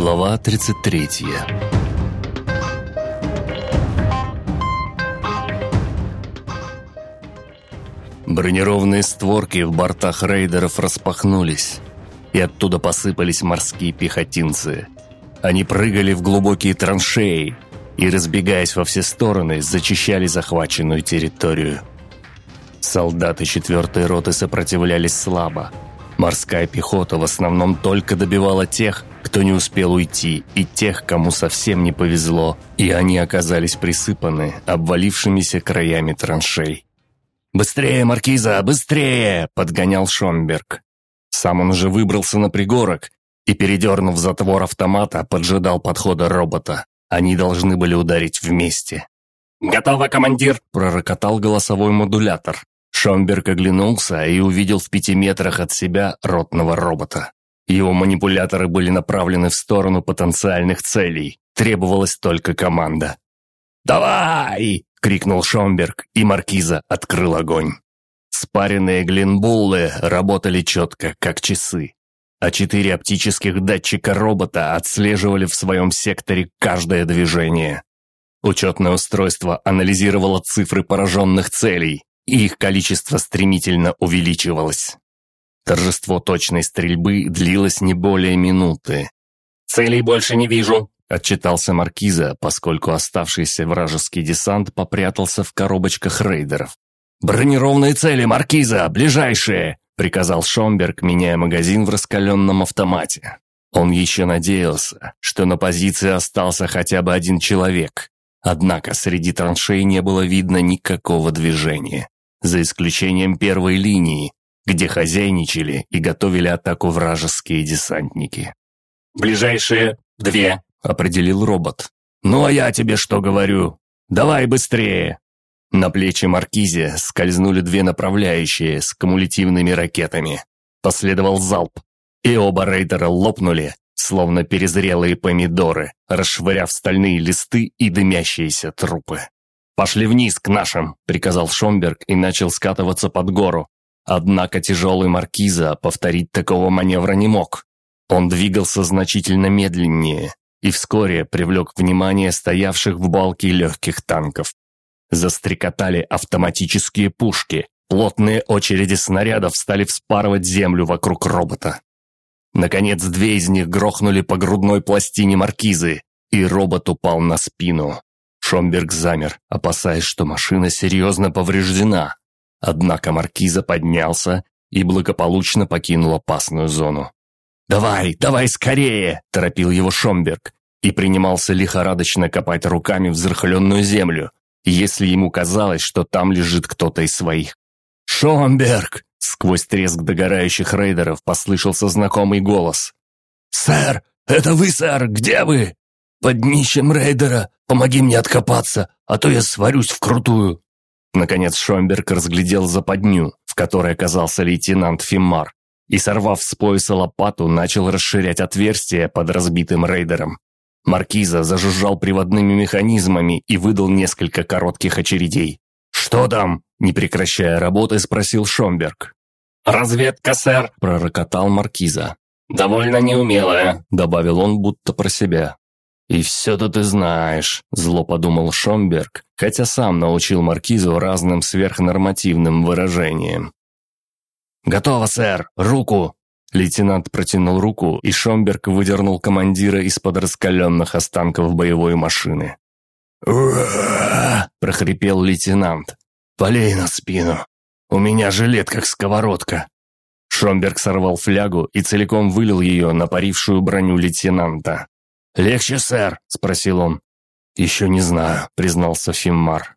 Глава 33 Бронированные створки в бортах рейдеров распахнулись, и оттуда посыпались морские пехотинцы. Они прыгали в глубокие траншеи и, разбегаясь во все стороны, зачищали захваченную территорию. Солдаты четвертой роты сопротивлялись слабо. Морская пехота в основном только добивала тех, кто не успел уйти, и тех, кому совсем не повезло, и они оказались присыпаны обвалившимися краями траншей. «Быстрее, Маркиза, быстрее!» – подгонял Шомберг. Сам он уже выбрался на пригорок и, передернув затвор автомата, поджидал подхода робота. Они должны были ударить вместе. «Готово, командир!» – пророкотал голосовой модулятор. Шомберг оглянулся и увидел в пяти метрах от себя ротного робота. Его манипуляторы были направлены в сторону потенциальных целей. Требовалась только команда. «Давай!» — крикнул Шомберг, и Маркиза открыл огонь. Спаренные глинбуллы работали четко, как часы, а четыре оптических датчика робота отслеживали в своем секторе каждое движение. Учетное устройство анализировало цифры пораженных целей, и их количество стремительно увеличивалось. Торжество точной стрельбы длилось не более минуты. «Целей больше не вижу», — отчитался Маркиза, поскольку оставшийся вражеский десант попрятался в коробочках рейдеров. «Бронированные цели, Маркиза, ближайшие!» — приказал Шомберг, меняя магазин в раскаленном автомате. Он еще надеялся, что на позиции остался хотя бы один человек. Однако среди траншей не было видно никакого движения, за исключением первой линии, где хозяйничали и готовили атаку вражеские десантники. «Ближайшие две», — определил робот. «Ну а я тебе что говорю? Давай быстрее!» На плечи Маркизе скользнули две направляющие с кумулятивными ракетами. Последовал залп, и оба рейдера лопнули, словно перезрелые помидоры, расшвыряв стальные листы и дымящиеся трупы. «Пошли вниз, к нашим!» — приказал Шомберг и начал скатываться под гору, Однако тяжелый маркиза повторить такого маневра не мог. Он двигался значительно медленнее и вскоре привлек внимание стоявших в балке легких танков. Застрекотали автоматические пушки, плотные очереди снарядов стали вспарывать землю вокруг робота. Наконец, две из них грохнули по грудной пластине маркизы, и робот упал на спину. Шомберг замер, опасаясь, что машина серьезно повреждена. Однако маркиза поднялся и благополучно покинул опасную зону. «Давай, давай скорее!» – торопил его Шомберг и принимался лихорадочно копать руками взрыхленную землю, если ему казалось, что там лежит кто-то из своих. «Шомберг!» – сквозь треск догорающих рейдеров послышался знакомый голос. «Сэр, это вы, сэр, где вы?» «Под днищем рейдера, помоги мне откопаться, а то я сварюсь вкрутую». Наконец Шомберг разглядел западню, в которой оказался лейтенант Фиммар, и, сорвав с пояса лопату, начал расширять отверстие под разбитым рейдером. Маркиза зажужжал приводными механизмами и выдал несколько коротких очередей. «Что там?» – не прекращая работы, спросил Шомберг. «Разведка, сэр», – пророкотал Маркиза. «Довольно неумелая», – добавил он будто про себя. «И все-то ты знаешь», – зло подумал Шомберг, хотя сам научил Маркизу разным сверхнормативным выражениям. «Готово, сэр! Руку!» Лейтенант протянул руку, и Шомберг выдернул командира из-под раскаленных останков боевой машины. Прохрипел лейтенант. «Полей на спину! У меня жилет как сковородка!» Шомберг сорвал флягу и целиком вылил ее на парившую броню лейтенанта. «Легче, сэр?» – спросил он. «Еще не знаю», – признался Фиммар.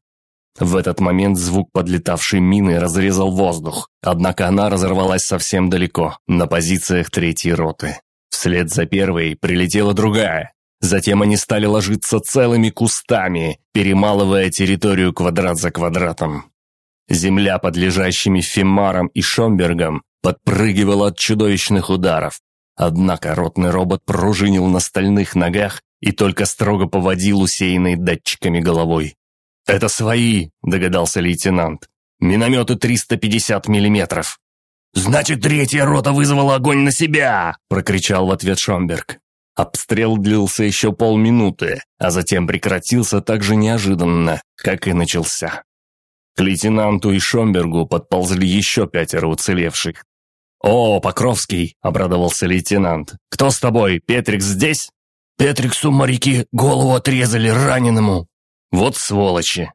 В этот момент звук подлетавшей мины разрезал воздух, однако она разорвалась совсем далеко, на позициях третьей роты. Вслед за первой прилетела другая. Затем они стали ложиться целыми кустами, перемалывая территорию квадрат за квадратом. Земля под лежащими Фиммаром и Шомбергом подпрыгивала от чудовищных ударов, Однако ротный робот пружинил на стальных ногах и только строго поводил усеянной датчиками головой. «Это свои», — догадался лейтенант. «Минометы 350 миллиметров». «Значит, третья рота вызвала огонь на себя!» — прокричал в ответ Шомберг. Обстрел длился еще полминуты, а затем прекратился так же неожиданно, как и начался. К лейтенанту и Шомбергу подползли еще пятеро уцелевших. «О, Покровский!» – обрадовался лейтенант. «Кто с тобой? Петрикс здесь?» «Петриксу моряки голову отрезали раненому». «Вот сволочи!»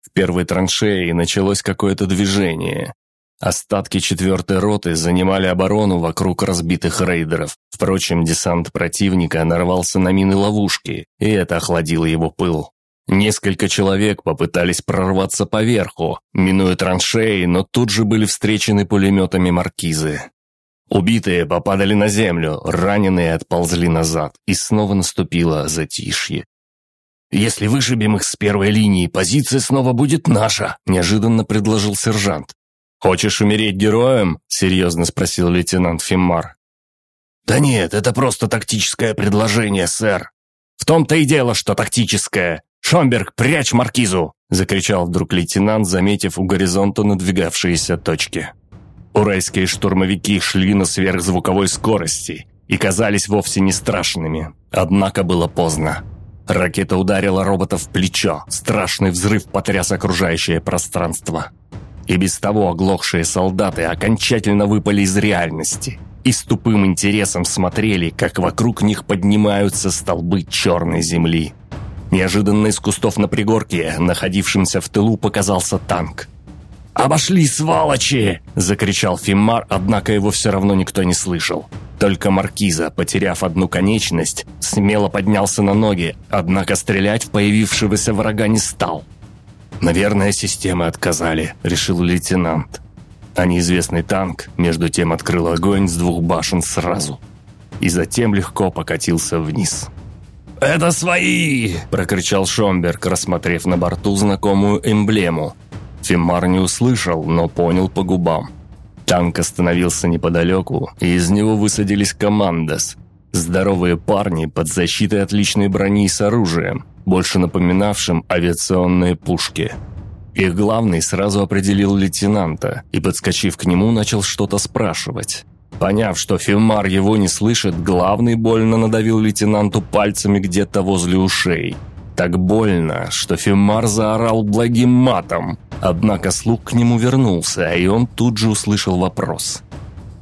В первой траншеи началось какое-то движение. Остатки четвертой роты занимали оборону вокруг разбитых рейдеров. Впрочем, десант противника нарвался на мины-ловушки, и это охладило его пыл. Несколько человек попытались прорваться поверху, минуя траншеи, но тут же были встречены пулеметами маркизы. Убитые попадали на землю, раненые отползли назад, и снова наступило затишье. «Если вышибем их с первой линии, позиция снова будет наша», – неожиданно предложил сержант. «Хочешь умереть героем?» – серьезно спросил лейтенант Фиммар. «Да нет, это просто тактическое предложение, сэр». «В том-то и дело, что тактическое. Шомберг, прячь маркизу!» – закричал вдруг лейтенант, заметив у горизонта надвигавшиеся точки. Уральские штурмовики шли на сверхзвуковой скорости и казались вовсе не страшными. Однако было поздно. Ракета ударила робота в плечо, страшный взрыв потряс окружающее пространство. И без того оглохшие солдаты окончательно выпали из реальности и с тупым интересом смотрели, как вокруг них поднимаются столбы черной земли. Неожиданно из кустов на пригорке, находившемся в тылу, показался танк. «Обошли, сволочи!» – закричал Фиммар, однако его все равно никто не слышал. Только Маркиза, потеряв одну конечность, смело поднялся на ноги, однако стрелять в появившегося врага не стал – «Наверное, системы отказали», — решил лейтенант. А неизвестный танк, между тем, открыл огонь с двух башен сразу. И затем легко покатился вниз. «Это свои!» – прокричал Шомберг, рассмотрев на борту знакомую эмблему. Фимар не услышал, но понял по губам. Танк остановился неподалеку, и из него высадились командос. Здоровые парни под защитой отличной брони с оружием, больше напоминавшим авиационные пушки. Их главный сразу определил лейтенанта и, подскочив к нему, начал что-то спрашивать. Поняв, что Фимар его не слышит, главный больно надавил лейтенанту пальцами где-то возле ушей. Так больно, что Фимар заорал благим матом. Однако слуг к нему вернулся, и он тут же услышал вопрос.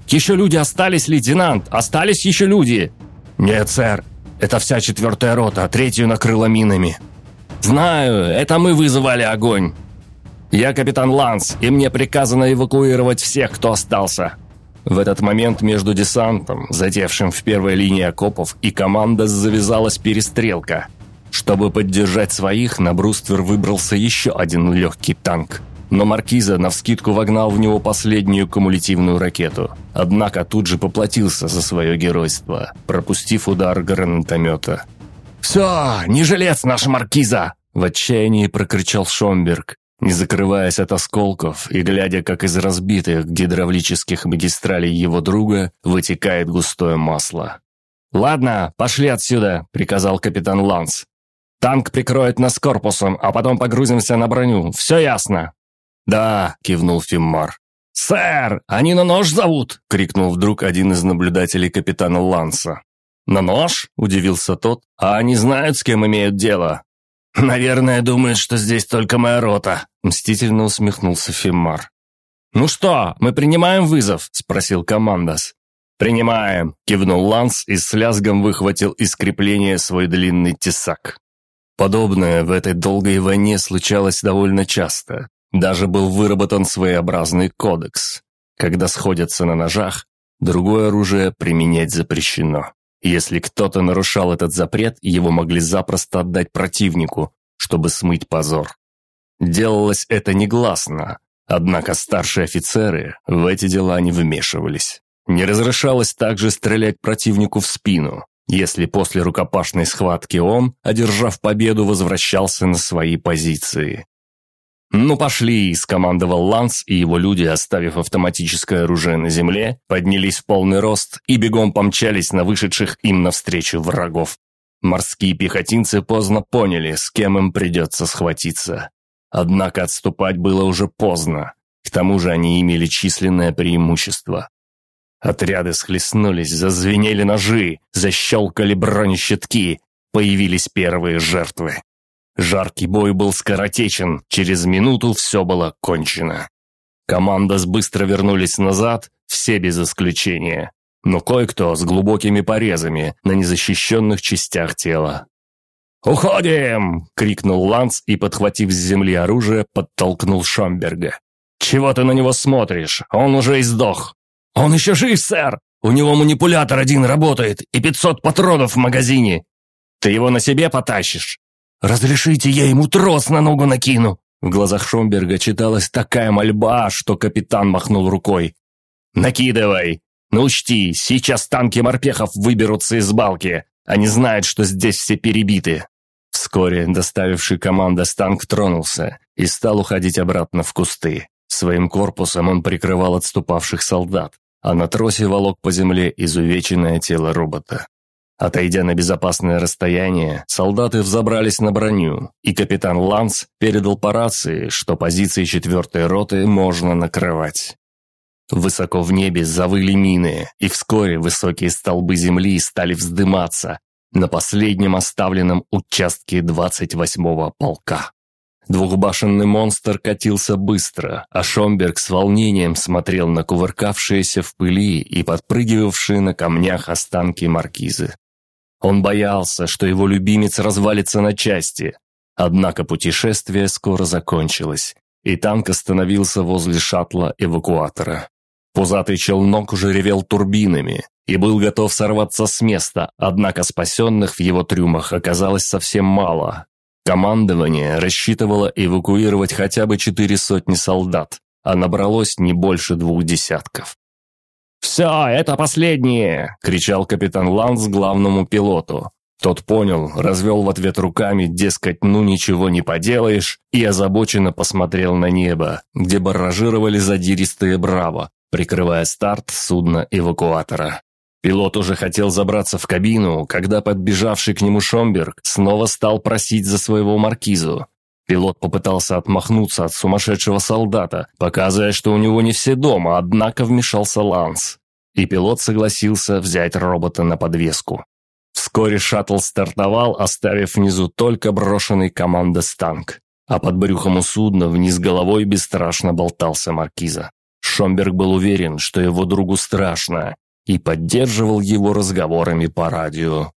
«Еще люди остались, лейтенант! Остались еще люди!» «Нет, сэр, это вся четвертая рота, третью накрыла минами». «Знаю, это мы вызывали огонь. Я капитан Ланс, и мне приказано эвакуировать всех, кто остался». В этот момент между десантом, затевшим в первой линии окопов, и команда завязалась перестрелка. Чтобы поддержать своих, на бруствер выбрался еще один легкий танк – но Маркиза навскидку вогнал в него последнюю кумулятивную ракету. Однако тут же поплатился за свое геройство, пропустив удар гранатомета. «Все, не жилец наш Маркиза!» В отчаянии прокричал Шомберг, не закрываясь от осколков и глядя, как из разбитых гидравлических магистралей его друга вытекает густое масло. «Ладно, пошли отсюда», — приказал капитан Ланс. «Танк прикроет нас корпусом, а потом погрузимся на броню. Все ясно?» «Да», — кивнул Фиммар. «Сэр, они на нож зовут!» — крикнул вдруг один из наблюдателей капитана Ланса. «На нож?» — удивился тот. «А они знают, с кем имеют дело?» «Наверное, думают, что здесь только моя рота», — мстительно усмехнулся Фиммар. «Ну что, мы принимаем вызов?» — спросил Командос. «Принимаем», — кивнул Ланс и с лязгом выхватил из крепления свой длинный тесак. Подобное в этой долгой войне случалось довольно часто. Даже был выработан своеобразный кодекс. Когда сходятся на ножах, другое оружие применять запрещено. Если кто-то нарушал этот запрет, его могли запросто отдать противнику, чтобы смыть позор. Делалось это негласно, однако старшие офицеры в эти дела не вмешивались. Не разрешалось также стрелять противнику в спину, если после рукопашной схватки он, одержав победу, возвращался на свои позиции. «Ну пошли!» – скомандовал Ланс, и его люди, оставив автоматическое оружие на земле, поднялись в полный рост и бегом помчались на вышедших им навстречу врагов. Морские пехотинцы поздно поняли, с кем им придется схватиться. Однако отступать было уже поздно. К тому же они имели численное преимущество. Отряды схлестнулись, зазвенели ножи, защелкали бронещитки, появились первые жертвы. Жаркий бой был скоротечен, через минуту все было кончено. Команда с быстро вернулись назад, все без исключения, но кое-кто с глубокими порезами на незащищенных частях тела. «Уходим!» — крикнул Ланс и, подхватив с земли оружие, подтолкнул Шомберга. «Чего ты на него смотришь? Он уже издох!» «Он еще жив, сэр! У него манипулятор один работает и пятьсот патронов в магазине! Ты его на себе потащишь?» «Разрешите, я ему трос на ногу накину!» В глазах Шомберга читалась такая мольба, что капитан махнул рукой. «Накидывай! Но учти, сейчас танки морпехов выберутся из балки. Они знают, что здесь все перебиты». Вскоре доставивший команда станк тронулся и стал уходить обратно в кусты. Своим корпусом он прикрывал отступавших солдат, а на тросе волок по земле изувеченное тело робота. Отойдя на безопасное расстояние, солдаты взобрались на броню, и капитан Ланс передал по рации, что позиции четвертой роты можно накрывать. Высоко в небе завыли мины, и вскоре высокие столбы земли стали вздыматься на последнем оставленном участке 28-го полка. Двухбашенный монстр катился быстро, а Шомберг с волнением смотрел на кувыркавшиеся в пыли и подпрыгивавшие на камнях останки маркизы. Он боялся, что его любимец развалится на части. Однако путешествие скоро закончилось, и танк остановился возле шаттла-эвакуатора. Пузатый челнок уже ревел турбинами и был готов сорваться с места, однако спасенных в его трюмах оказалось совсем мало. Командование рассчитывало эвакуировать хотя бы четыре сотни солдат, а набралось не больше двух десятков. «Все, это последнее!» – кричал капитан Ланс главному пилоту. Тот понял, развел в ответ руками, дескать, ну ничего не поделаешь, и озабоченно посмотрел на небо, где барражировали задиристые «Браво», прикрывая старт судна-эвакуатора. Пилот уже хотел забраться в кабину, когда подбежавший к нему Шомберг снова стал просить за своего маркизу. Пилот попытался отмахнуться от сумасшедшего солдата, показывая, что у него не все дома, однако вмешался Ланс. И пилот согласился взять робота на подвеску. Вскоре шаттл стартовал, оставив внизу только брошенный командостанк. А под брюхом у судна вниз головой бесстрашно болтался маркиза. Шомберг был уверен, что его другу страшно, и поддерживал его разговорами по радио.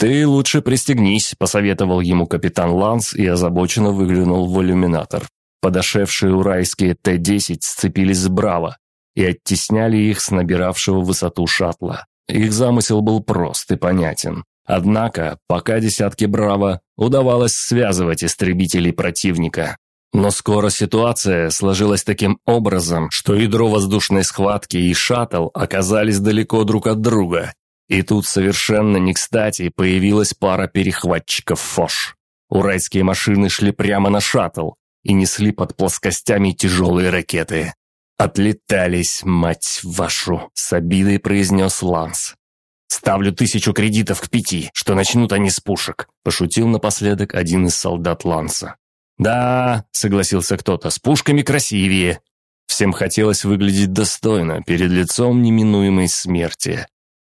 «Ты лучше пристегнись», – посоветовал ему капитан Ланс и озабоченно выглянул в иллюминатор. Подошедшие урайские Т-10 сцепились с «Браво» и оттесняли их с набиравшего высоту шаттла. Их замысел был прост и понятен. Однако, пока десятки «Браво» удавалось связывать истребителей противника. Но скоро ситуация сложилась таким образом, что ядро воздушной схватки и шаттл оказались далеко друг от друга, и тут совершенно не кстати появилась пара перехватчиков «Фош». Уральские машины шли прямо на шаттл и несли под плоскостями тяжелые ракеты. «Отлетались, мать вашу!» – с обидой произнес Ланс. «Ставлю тысячу кредитов к пяти, что начнут они с пушек», – пошутил напоследок один из солдат Ланса. «Да», – согласился кто-то, – «с пушками красивее». Всем хотелось выглядеть достойно перед лицом неминуемой смерти.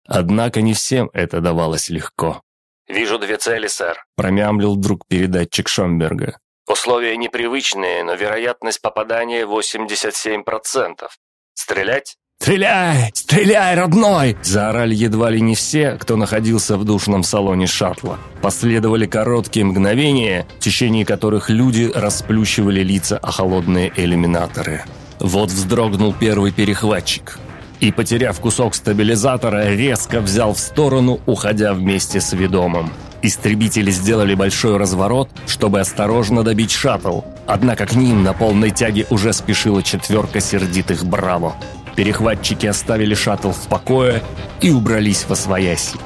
Однако не всем это давалось легко. «Вижу две цели, сэр», – промямлил друг передатчик Шомберга. «Условия непривычные, но вероятность попадания 87%. Стрелять?» «Стреляй! Стреляй, родной!» Заорали едва ли не все, кто находился в душном салоне шаттла. Последовали короткие мгновения, в течение которых люди расплющивали лица о холодные иллюминаторы. Вот вздрогнул первый перехватчик и, потеряв кусок стабилизатора, резко взял в сторону, уходя вместе с ведомым. Истребители сделали большой разворот, чтобы осторожно добить шаттл, однако к ним на полной тяге уже спешила четверка сердитых «Браво». Перехватчики оставили шаттл в покое и убрались во свояси.